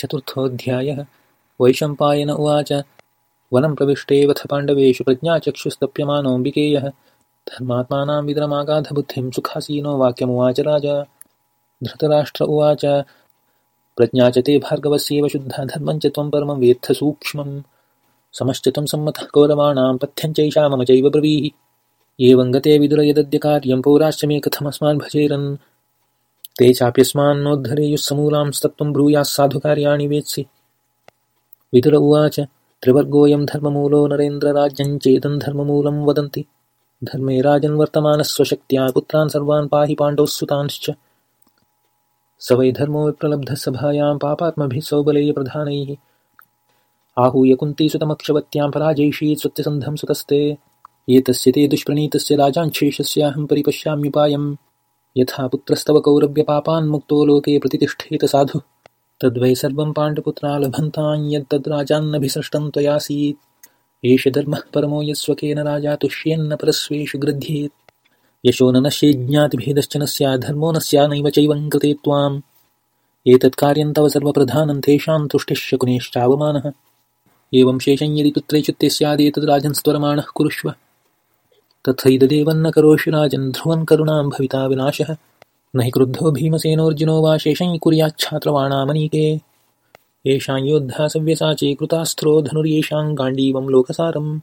चतुर्थोऽध्यायः। वैशम्पायन उवाच, वनं प्रविष्टेऽवथ पाण्डवेषु प्रज्ञाचक्षुस्तप्यमानोऽम्बिकेयः। धर्मात्मानां विदरमागाधबुद्धिं सुखासीनो वाक्यमुवाच राजा। धृतराष्ट्र उवाच, प्रज्ञा च ते भार्गवस्येव शुद्धा धर्मं च त्वं परमं वेत्थ समश्च त्वं सम्मतः कौरवाणां मम चैव ब्रवीहि एवं गते विदुर यदद्य कार्यं पौराश्च मे कथमस्मान् भजेरन्। ते चाप्यस्मान्नोद्धरेयुः ब्रूयास्साधुकार्याणि वेत्सि। विदुर उवाच, त्रिवर्गोऽयं धर्ममूलो नरेन्द्रराज्यञ्चेदं धर्ममूलं वदन्ति। धर्मे राजन्वर्तमानस्वशक्त्या पुत्रान् सर्वान् पाहि पाण्डवः सुतांश्च स वै धर्मो विप्रलब्धः सभायां पापात्मभिः सौबलेयप्रधानैः। आहूय कुन्तीसुतमक्षवत्यां पराजयिषीत् सत्यसन्धं सुतस्ते। एतस्य ते दुष्प्रणीतस्य राजाञ्छेषस्याहं परिपश्याम्युपायं यथा पुत्रस्तव कौरव्यपापान्मुक्तो लोके प्रतितिष्ठेत साधु। तद्वै सर्वं पाण्डुपुत्रा लभन्तां यत्तद्राजान्नभिसृष्टं त्वयासीत्। एष धर्मः परमो यस्वकेन राजा तुष्येन्न परस्वेषु गृध्येत्। यशो न नश्येज्ञातिभेदश्च न स्यात् धर्मो न स्यानैव चैवं कृते त्वाम्। एतत्कार्यं तव सर्वप्रधानं तेषां तुष्टिः शकुनेश्चावमानः एवं शेषं यदि पुत्रैच्युत्ये स्यादेतद्राजन्स्त्वरमाणः कुरुष्व तथैददेवन्न करोषि राजन् ध्रुवन् करुणां भविता विनाशः। न हि क्रुद्धो भीमसेनोऽर्जुनो वा शेषं कुर्याच्छात्रवाणामनीके। येषां योद्धा सव्यसाची कृतास्त्रो धनुर्येषां गाण्डीवं लोकसारम्